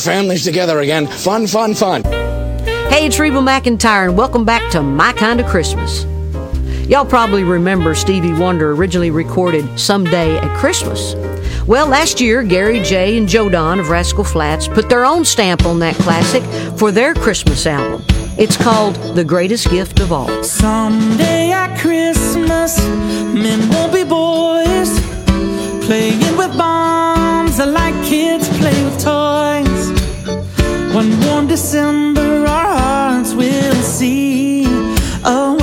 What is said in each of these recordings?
Family's together again. Fun, fun, fun. Hey, it's Reba McEntire, and welcome back to My Kind of Christmas. Y'all probably remember Stevie Wonder originally recorded Someday at Christmas. Well, last year, Gary J. and Joe Don of Rascal Flatts put their own stamp on that classic for their Christmas album. It's called The Greatest Gift of All. Someday at Christmas, men won't be boys playing with bombs like kids play with toys. One warm December, our hearts will see a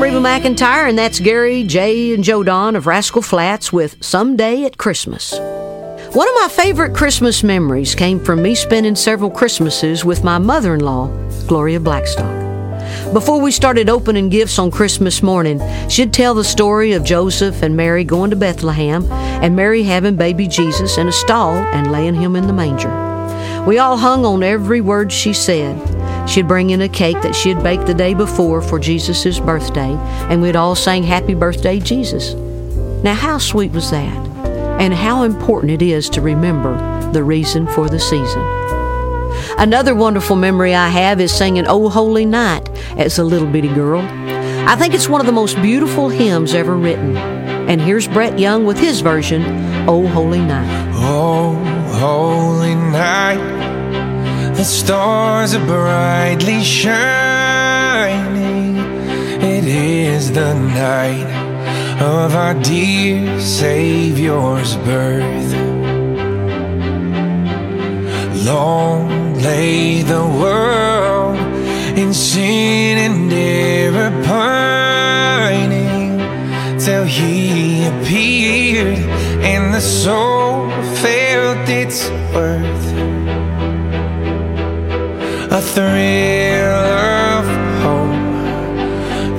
I'm Reba McEntire, and that's Gary Jay, and Joe Don of Rascal Flatts with Someday at Christmas. One of my favorite Christmas memories came from me spending several Christmases with my mother in law, Gloria Blackstock. Before we started opening gifts on Christmas morning, she'd tell the story of Joseph and Mary going to Bethlehem and Mary having baby Jesus in a stall and laying him in the manger. We all hung on every word she said. She'd bring in a cake that she had baked the day before for Jesus' birthday, and we'd all sing Happy Birthday, Jesus. Now, how sweet was that? And how important it is to remember the reason for the season. Another wonderful memory I have is singing Oh Holy Night as a little bitty girl. I think it's one of the most beautiful hymns ever written. And here's Brett Young with his version, Oh Holy Night. Oh, holy night, the stars are brightly shining. It is the night of our dear Savior's birth. Long lay the world in sin and error pining till he appeared and the soul felt its worth thrill of hope.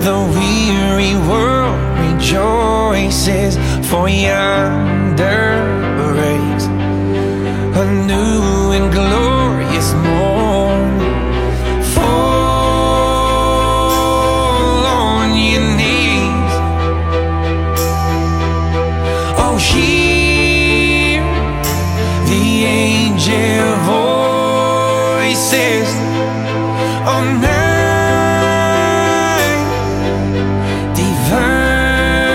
The weary world rejoices for yonder race, a new and glorious morn. Fall on your knees, oh hear the angel voices all night. Divine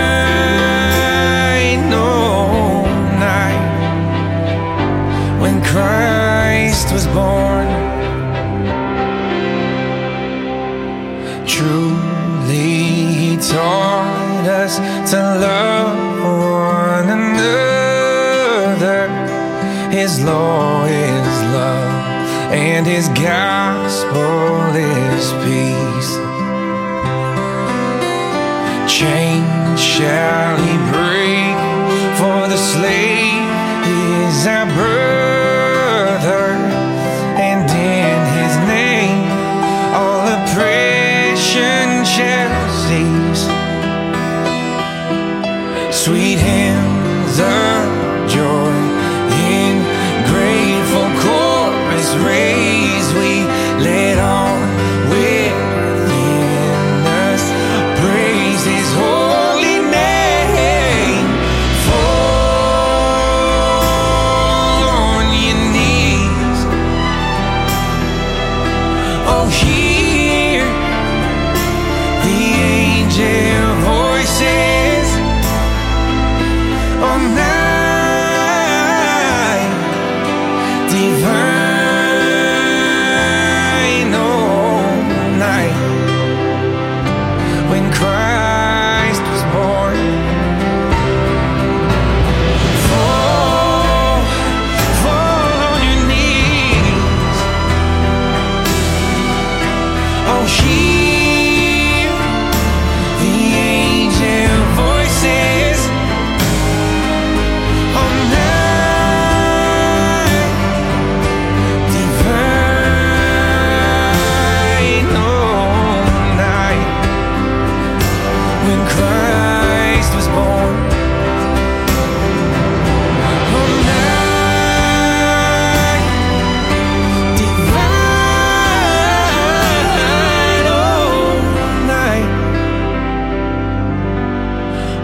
all night when Christ was born. Truly, He taught us to love one another. His law is love, and His gospel is peace. Chain shall He break, for the slave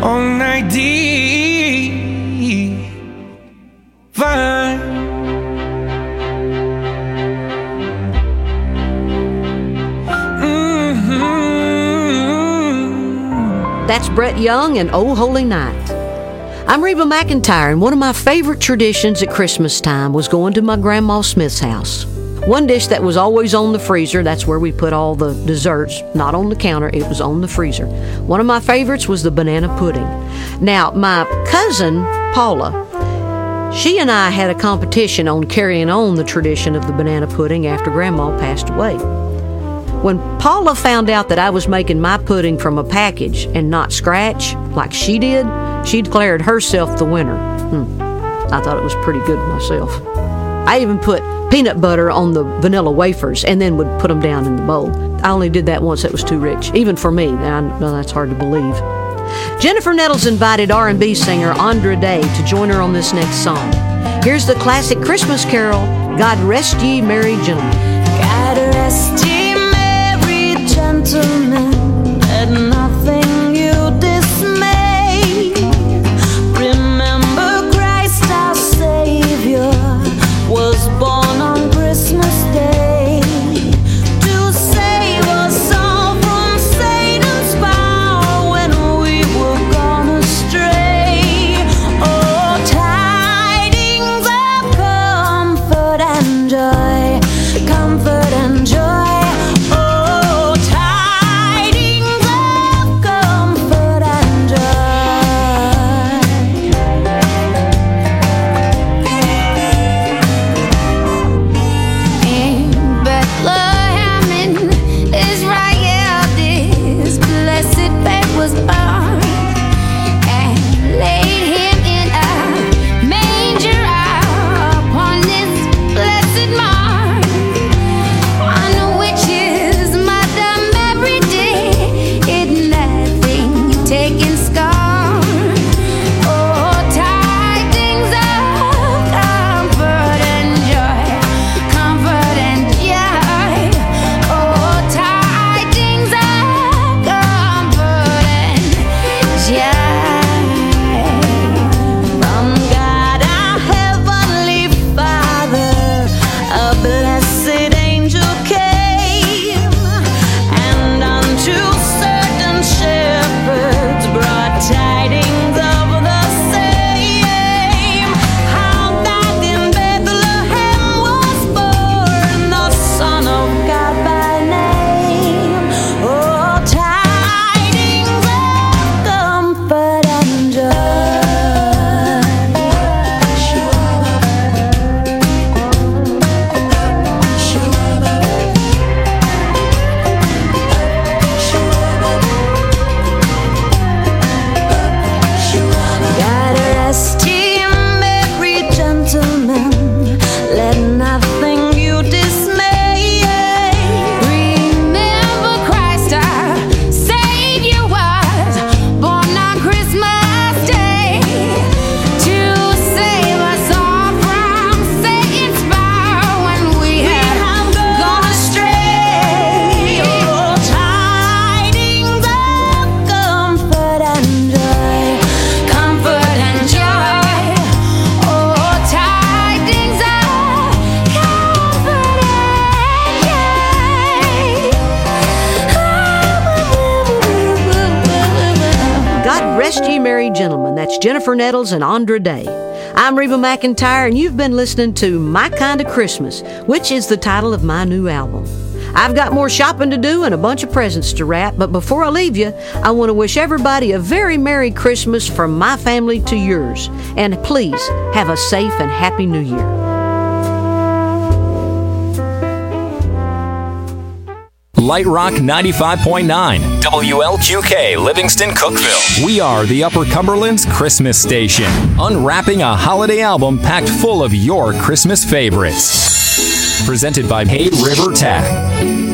night divine. Mm-hmm. That's Brett Young and Oh Holy Night. I'm Reba McEntire, and one of my favorite traditions at Christmas time was going to my Grandma Smith's house. One dish that was always on the freezer, that's where we put all the desserts, not on the counter, it was on the freezer. One of my favorites was the banana pudding. Now, my cousin, Paula, she and I had a competition on carrying on the tradition of the banana pudding after Grandma passed away. When Paula found out that I was making my pudding from a package and not scratch like she did, she declared herself the winner. Hmm. I thought it was pretty good myself. I even put peanut butter on the vanilla wafers and then would put them down in the bowl. I only did that once; it was too rich, even for me. I know that's hard to believe. Jennifer Nettles invited R&B singer Andra Day to join her on this next song. Here's the classic Christmas carol, "God Rest Ye Merry Gentlemen." God rest ye Rest Ye Merry Gentlemen. That's Jennifer Nettles and Andra Day. I'm Reba McEntire, and you've been listening to My Kind of Christmas, which is the title of my new album. I've got more shopping to do and a bunch of presents to wrap, but before I leave you, I want to wish everybody a very Merry Christmas from my family to yours. And please have a safe and happy New Year. Light Rock 95.9, WLQK, Livingston, Cookeville. We are the Upper Cumberland's Christmas station, unwrapping a holiday album packed full of your Christmas favorites. Presented by Hay River Tag.